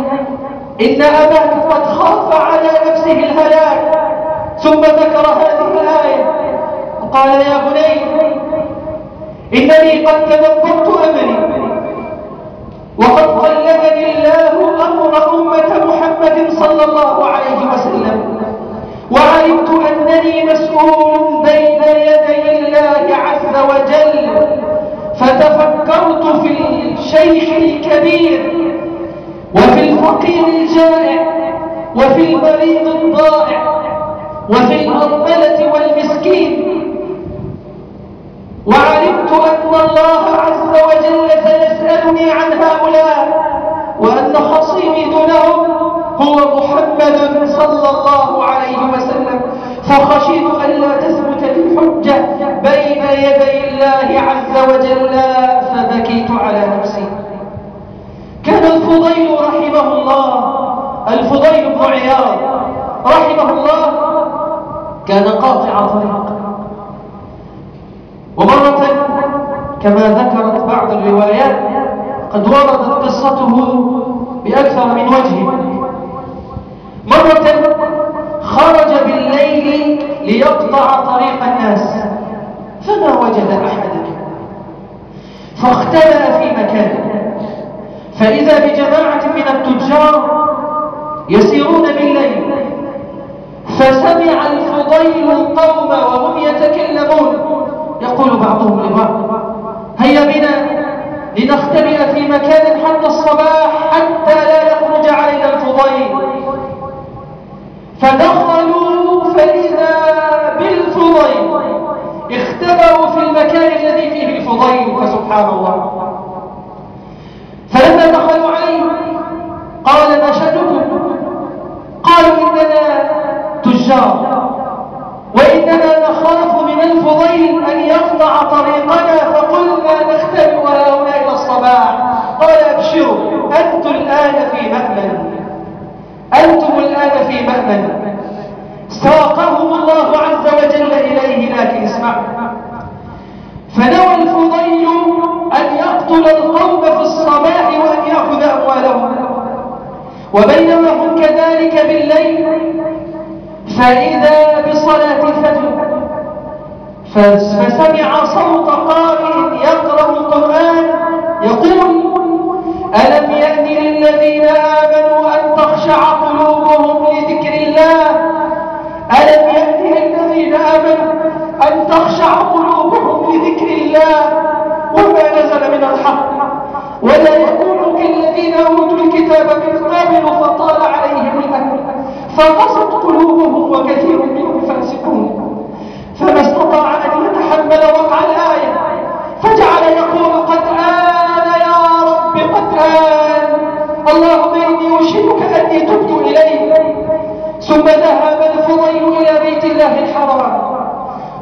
إن أباك قد خاف على نفسه الهلاك ثم ذكر هذه الآية. وقال يا بني إنني قد تدبرت أمري وقد قلبني الله أمر أمة محمد صلى الله عليه وسلم وعلمت أنني مسؤول بين يدي الله عز وجل فتفكرت في الشيخ الكبير وفي الفقير الجائع وفي المريض الضائع وفي الأرملة والمسكين وعلمت أن الله عز وجل سيسألني عن هؤلاء وأن خصيمي دونهم هو محمد صلى الله عليه وسلم. فخشيت ألا تثبت الحجة بين يدي الله عز وجل فبكيت على نفسي. كان الفضيل رحمه الله الفضيل بن عياض رحمه الله كان قاطع طريق كما ذكرت بعض الروايات قد وردت قصته بأكثر من وجه. مرة خرج بالليل ليقطع طريق الناس فما وجد أحدا. فاختبأ في مكان فإذا بجماعة من التجار يسيرون بالليل فسمع الفضيل القوم وهم يتكلمون. يقول بعضهم لبعض هيا بنا لنختبئ في مكان حتى الصباح حتى لا يخرج علينا الفضيل. فدخلوا فإذا بالفضيل. اختبأوا في المكان الذي فيه الفضيل فسبحان الله. فلما دخلوا عليه قال نشدكم قالوا إننا تجار وإننا نخاف من الفضيل أن يقطع طريقنا فقلنا نختبئ هؤلاء إلى الصباح قال أبشروا أنتم الآن في مأمن. أنتم الآن في مأمن. ساقهم الله عز وجل إليه لكن اسمعوا. فنوى الفضيل أن يقتل القوم في الصباح وأن يأخذ أموالهم. وبينما هم كذلك بالليل فإذا بصلاة الفجر فسمع صوت قارئ يقرأ القرآن يقول ألم يأن للذين آمنوا أن تخشع قلوبهم لذكر الله؟ ألم يأتي الذين آمنوا أن تخشع قلوبهم لذكر الله؟ وما نزل من الحق. ولا يكونوا كالذين أوتوا الكتاب من قبل فطال عليهم الأمر فقصت قلوبهم وكثير منهم فاسقون. فما استطاع أن يتحمل وقع الآية اللهم إني أشهدك أني تبت إليك ثم ذهب الفضيل إلى بيت الله الحرام.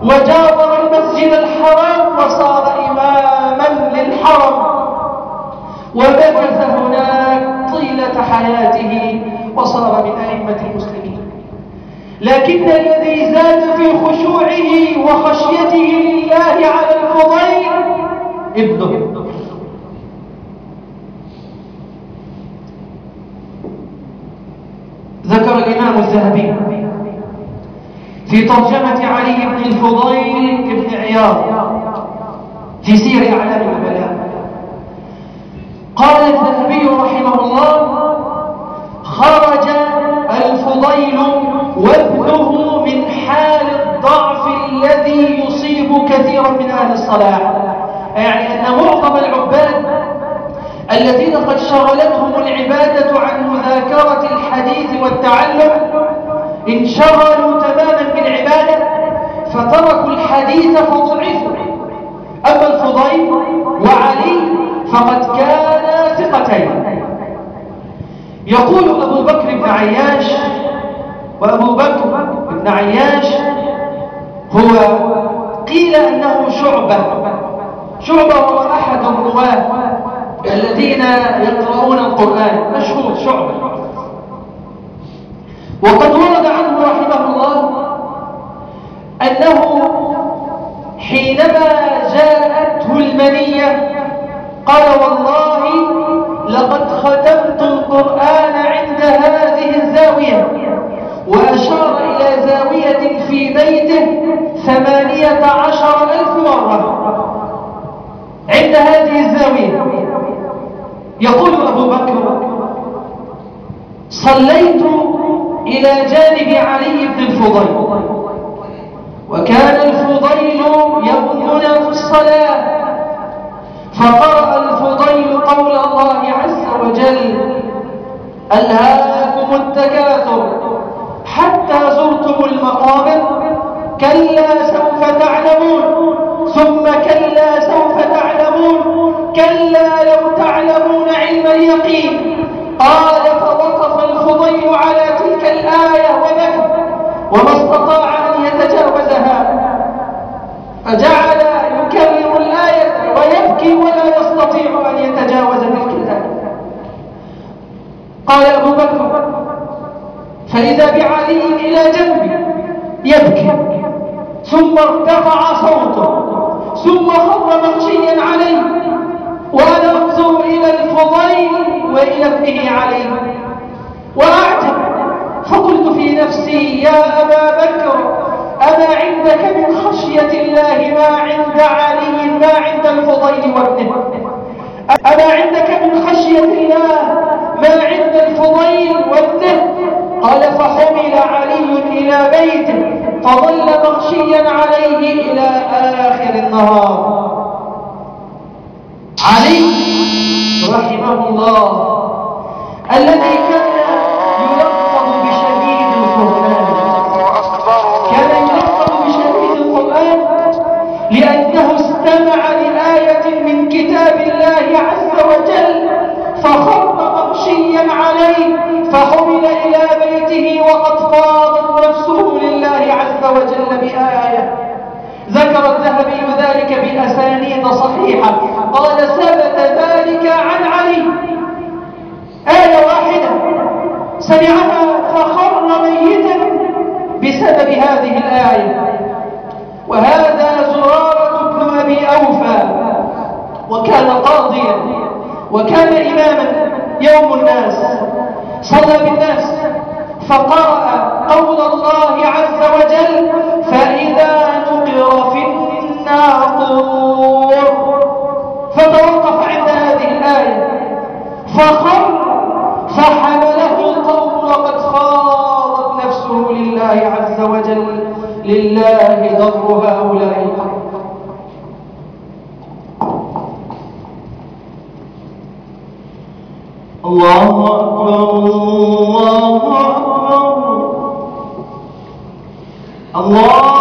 وجاور المسجد الحرام وصار إماما للحرم. ومكث هناك طيلة حياته وصار من أئمة المسلمين. لكن الذي زاد في خشوعه وخشيته لله على الفضيل ابنه. ذكر الإمام الذهبي في ترجمة علي بن الفضيل بن عياض في سير أعلام البلاء قال الذهبي رحمه الله خرج الفضيل وابنه من حال الضعف الذي يصيب كثيرا من أهل الصلاح يعني أن معظم العباد الذين قد شغلتهم العبادة عن مذاكرة الحديث والتعلم انشغلوا تماما بالعبادة فتركوا الحديث فضعفوا. أما الفضيل وعلي فقد كانا ثقتين. يقول أبو بكر بن عياش وأبو بكر بن عياش هو قيل أنه شعبة شعبة هو أحد الرواة. الذين يقرؤون القرآن مشهور شعبة وقد ورد عنه رحمه الله أنه حينما جاءته المنية قال والله لقد ختمت القرآن عند هذه الزاوية وأشار إلى زاوية في بيته ثمانية عشر ألف مرة عند هذه الزاوية. يقول أبو بكر صليت إلى جانب علي بن الفضيل وكان الفضيل يظننا في الصلاة فقرأ الفضيل قول الله عز وجل ألهاكم التكاثر حتى زرتم المقابر كلا سوف تعلمون ثم كلا سوف تعلمون كلا لو تعلمون علم اليقين. قال فوقف الفضيل على تلك الآية وبكى وما استطاع أن يتجاوزها. فجعل يكرر الآية ويبكي ولا يستطيع أن يتجاوز تلك الآية. قال أبو بكر فإذا بعلي إلى جنبي يبكي ثم ارتفع صوته ثم خر مغشيا عليه. وأنا أنظر إلى الفضيل وإلى ابنه علي. وأعجب فقلت في نفسي يا أبا بكر أما عندك من خشية الله ما عند علي ما عند الفضيل وابنه. أما عندك من خشية الله ما عند الفضيل وابنه. قال فحمل علي إلى بيته فظل مغشيا عليه إلى آخر النهار. علي رحمه الله الذي كان يلقب بشديد القرآن. كان يلقب بشديد القرآن لأنه استمع لآية من كتاب الله عز وجل فخر مغشيا عليه فحمل إلى بيته وقد فاضت نفسه لله عز وجل بآية. ذكر الذهبي ذلك بأسانيد صحيحة. قال ثبت ذلك عن علي. آية واحدة. سمعها فخر ميتا بسبب هذه الآية. وهذا زرارة بن أبي أوفى. وكان قاضيا. وكان إماما. يوم الناس. صلى بالناس. فقرأ قول الله عز وجل فإذا نقر في الناقور. فتوقف عند هذه الآية. فخر فحمله القوم وقد خاف عز وجل لله ضر هؤلاء القوم. الله أكبر الله أكبر. الله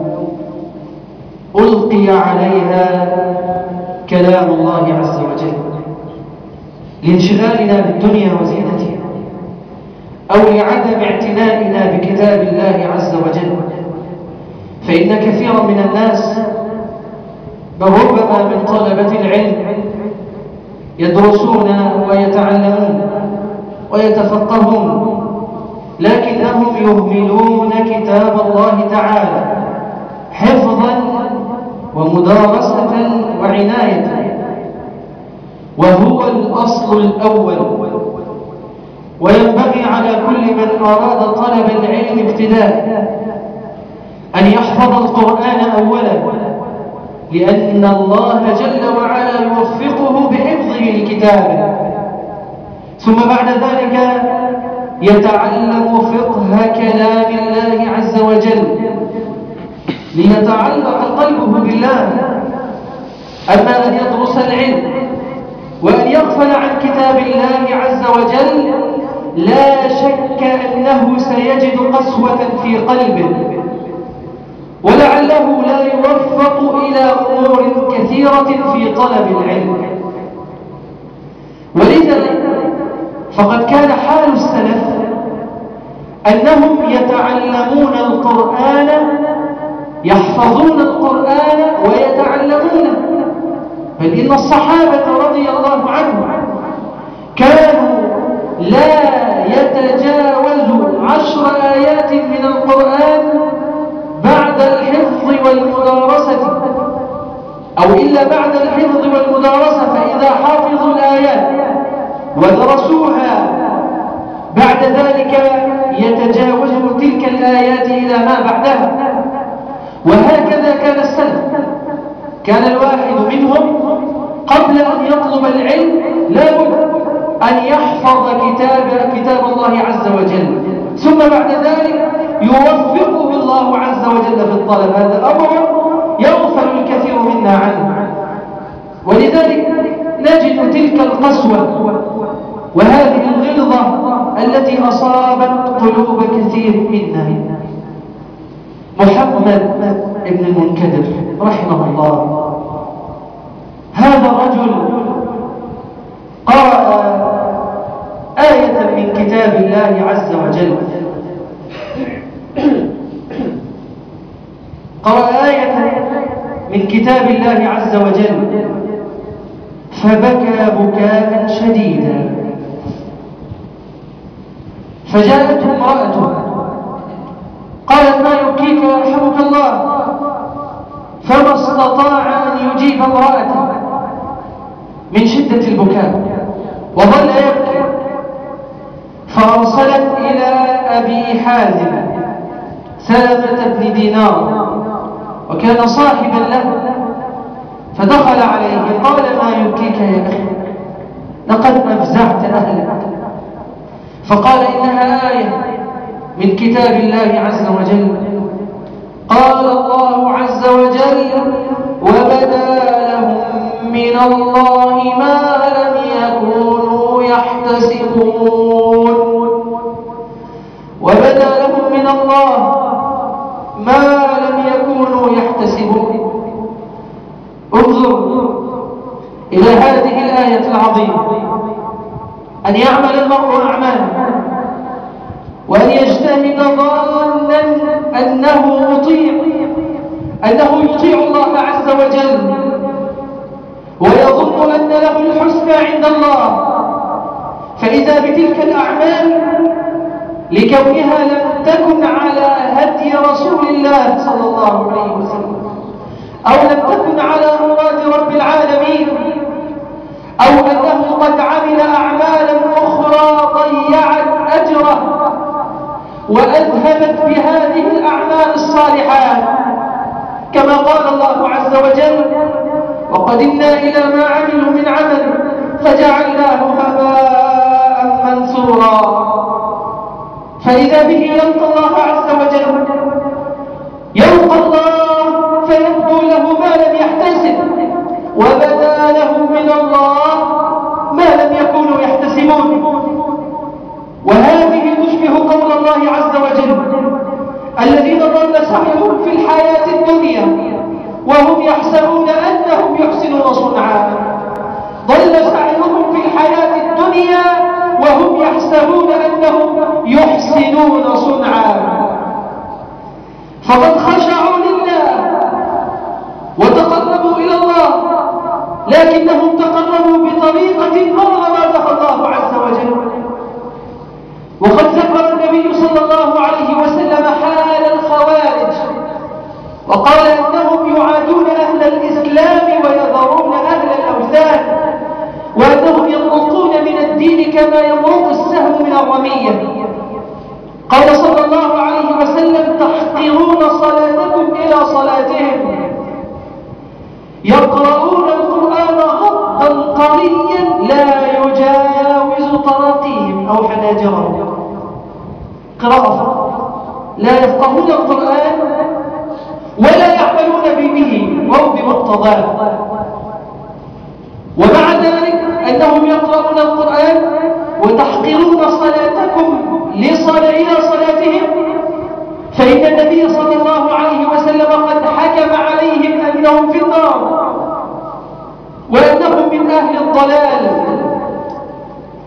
ألقي عليها كلام الله عز وجل. لانشغالنا بالدنيا وزينتها أو لعدم اعتنائنا بكتاب الله عز وجل. فإن كثيرا من الناس بل من طلبة العلم يدرسون ويتعلمون ويتفقهون لكنهم يهملون كتاب الله تعالى حفظا ومدارسة وعناية. وهو الأصل الأول. وينبغي على كل من أراد طلب العلم ابتداء أن يحفظ القرآن أولا لأن الله جل وعلا يوفقه بحفظه الكتاب ثم بعد ذلك يتعلم فقه كلام الله عز وجل. ليتعلق قلبه بالله. أما أن يدرس العلم وأن يغفل عن كتاب الله عز وجل لا شك أنه سيجد قسوة في قلبه. ولعله لا يوفق إلى أمور كثيرة في طلب العلم. ولذا فقد كان حال السلف أنهم يتعلمون القرآن يحفظون القرآن ويتعلمونه. بل إن الصحابة رضي الله عنهم كانوا لا يتجاوز عشر آيات من القرآن بعد الحفظ والمدارسة. أو إلا بعد الحفظ والمدارسة فإذا حافظوا الآيات ودرسوها بعد ذلك يتجاوز تلك الآيات إلى ما بعدها. وهكذا كان السلف. كان الواحد منهم قبل أن يطلب العلم لابد أن يحفظ كتاب, كتاب الله عز وجل. ثم بعد ذلك يوفقه الله عز وجل في الطلب. هذا أمر يغفل الكثير منا عنه. ولذلك نجد تلك القسوة وهذه الغلظة التي أصابت قلوب كثير منا. محمد بن المنكدر رحمه الله. هذا الرجل قرأ آية من كتاب الله عز وجل. قرأ آية من كتاب الله عز وجل. فبكى بكاء شديدا. فجاءته امرأته قالت ما يبكيك يرحمك الله. فما استطاع أن يجيب امرأته من شدة البكاء. وظل يبكي. فأرسلت إلى أبي حازم سلمة بن دينار. وكان صاحبا له. فدخل عليه. قال ما يبكيك يا أخي؟ لقد أفزعت أهلك. فقال إنها آية. من كتاب الله عز وجل. قال الله عز وجل وبدا لهم من الله ما لم يكونوا يحتسبون. وبدا لهم من الله ما لم يكونوا يحتسبون. انظر إلى هذه الآية العظيمة. أن يعمل المرء أعمالا وأن يجتهد ظانا أنه مطيع أنه يطيع الله عز وجل. ويظن أن له الحسنى عند الله. فإذا بتلك الأعمال لكونها لم تكن على هدي رسول الله صلى الله عليه وسلم أو لم تكن على مراد رب العالمين أو أنه قد عمل أعمالا أخرى ضيعت أجره وأذهبت بهذه الأعمال الصالحات كما قال الله عز وجل وقدمنا إلى ما عملوا من عمل فجعلناه هباء منثورا. فإذا به يلقى الله عز وجل يلقى الله فيبدو له ما لم يحتسب وبدا لهم من الله ما لم يكونوا يحتسبون. وهذه تشبه قول الله عز وجل الذين ضل سعيهم في الحياة الدنيا وهم يحسبون أنهم يحسنون صنعا. ضل سعيهم في الحياة الدنيا وهم يحسبون أنهم يحسنون صنعا. فقد خشعوا لله وتقربوا إلى الله لكنهم تقربوا بطريقة غضبها الله عز وجل. وقد ذكر النبي صلى الله عليه وسلم حال الخوارج وقال أنهم يعادون أهل الإسلام ويذرون أهل الأوثان وأنهم يمرقون من الدين كما يمرق السهم من الرمية. قال صلى الله عليه وسلم تحقرون صلاتكم إلى صلاتهم. يقرؤون القرآن غضا قريا لا يجاوز طراقيهم أو حناجرهم. قراءة. لا يفقهون القرآن ولا يعملون به وهم بمقتضاه. ومع ذلك أنهم يقرؤون القرآن وتحقرون صلاتكم إلى صلاتهم. فإن النبي صلى الله عليه وسلم قد حكم عليهم أنهم في النار وأنهم من أهل الضلال.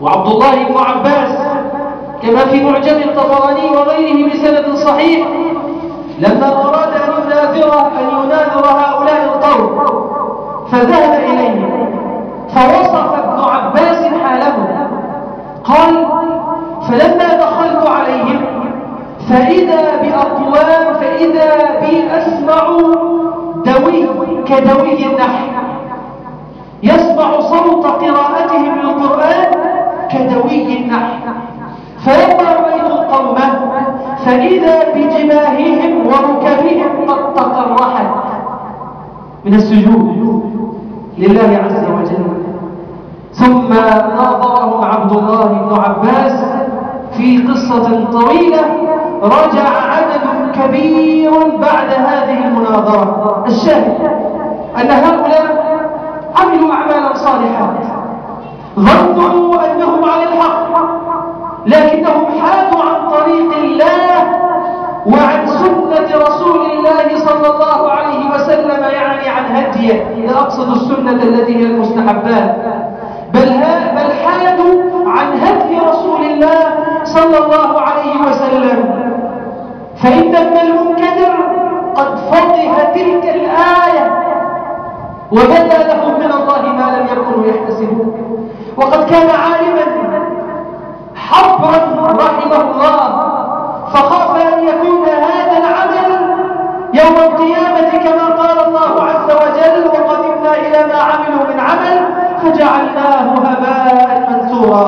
وعبد الله بن عباس كما في معجم الطبراني وغيره بسند صحيح لما أراد أن يناذر أن يناذر هؤلاء القوم فذهب إليهم فوصف ابن عباس حالهم قال فلما دخلت عليهم فإذا بأقوام فإذا بي أسمع دوي كدوي النحل يسمع صوت قراءتهم للقرآن كدوي النحل. فإذا بجباههم وركبهم قد تقرحت من السجود لله عز وجل. ثم ناظرهم عبد الله بن عباس في قصة طويلة رجع عدد كبير بعد هذه المناظرة. الشاهد أن هؤلاء عملوا أعمالا صالحات ظنوا أنهم على الحق. لكنهم حادوا عن طريق الله وعن سنة رسول الله صلى الله عليه وسلم يعني عن هديه. لا أقصد السنة التي هي المستحبات. بل, بل حادوا عن هدي رسول الله صلى الله عليه وسلم. فإن ابن المنكدر قد فضح تلك الآية وبدأ لهم من الله ما لم يكونوا يحتسبون. وقد كان عالما حبرا رحمه الله فخاف أن يكون هذا العمل يوم القيامة كما قال الله عز وجل وقدمنا إلى ما عملوا من عمل فجعلناه هباء منثورا.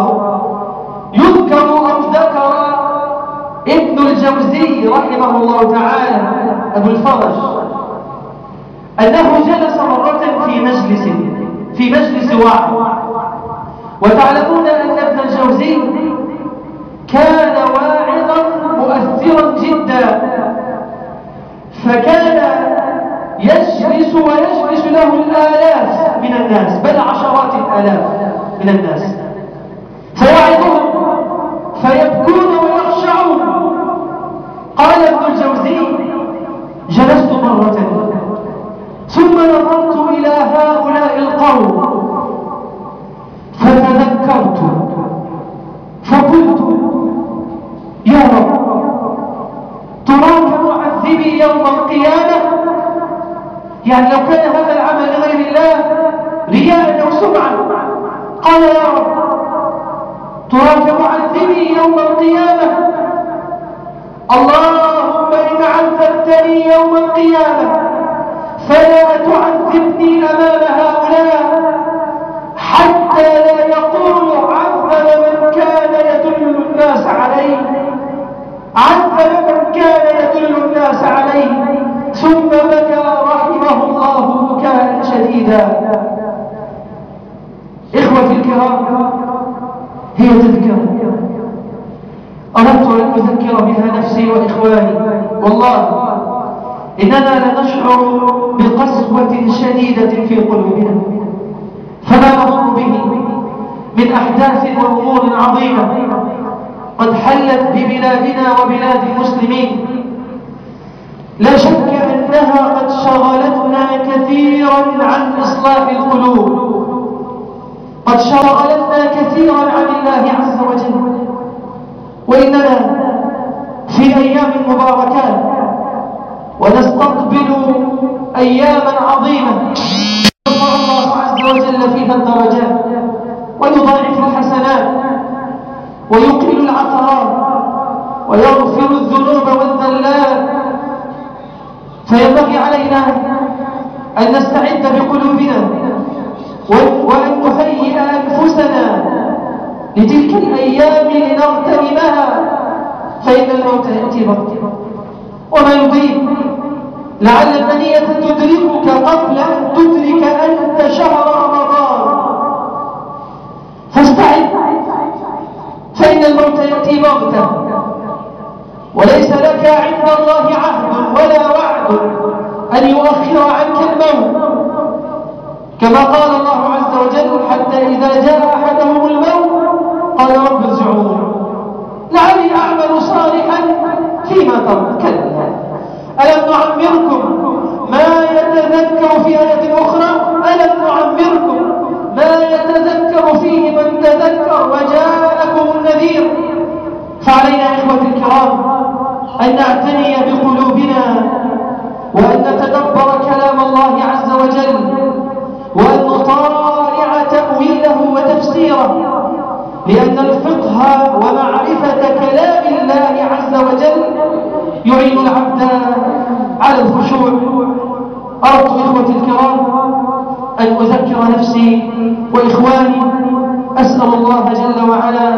يذكر أو ذكر ابن الجوزي رحمه الله تعالى أبو الفرج أنه جلس مرة في مجلس في مجلس واحد. وتعلمون أن ابن الجوزي كان واعظا مؤثرا جدا. فكان يجلس ويجلس له الآلاف من الناس بل الآلاف من الناس. إصلاح القلوب. قد شغلتنا كثيرا عن الله عز وجل. وإننا في أيام مباركات. ونستقبل أياما عظيمة يرفع الله عز وجل فيها الدرجات. ويضاعف الحسنات. ويقبل العثرات ويغفر الذنوب والذلات فينبغي علينا أن نستعد بقلوبنا وأن نهيئ أنفسنا لتلك الأيام لنغتنمها فإن الموت يأتي بغتة. وما يضيق لعل المنية تدركك قبل أن تدرك أنت شهر رمضان. فاستعد. فإن الموت يأتي بغتة. وليس لك عند الله عهد ولا وعد. أن يؤخر عنك الموت. كما قال الله عز وجل حتى إذا جاء أحدهم الموت قال رب ارجعون. لعلي أعمل صالحا فيما ترك كلا ألم نعمركم؟ ما يتذكر في آية أخرى؟ ألم نعمركم؟ ما يتذكر فيه من تذكر وجاءكم النذير. فعلينا إخوة الكرام أن نعتني بقلوبنا وأن نتدبر كلام الله عز وجل وأن نطالع تأويله وتفسيره لأن الفقه ومعرفة كلام الله عز وجل يعين العبد على الخشوع. أردت إخوتي الكرام أن أذكر نفسي وإخواني أسأل الله جل وعلا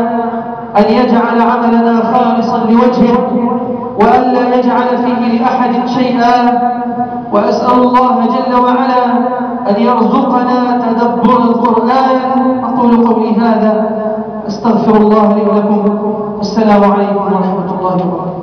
أن يجعل عملنا خالصا لوجهه. وأن لا يجعل فيه لأحد شيئا وأسأل الله جل وعلا أن يرزقنا تدبر القرآن. أقول قولي هذا أستغفر الله لي ولكم. السلام عليكم ورحمة الله وبركاته.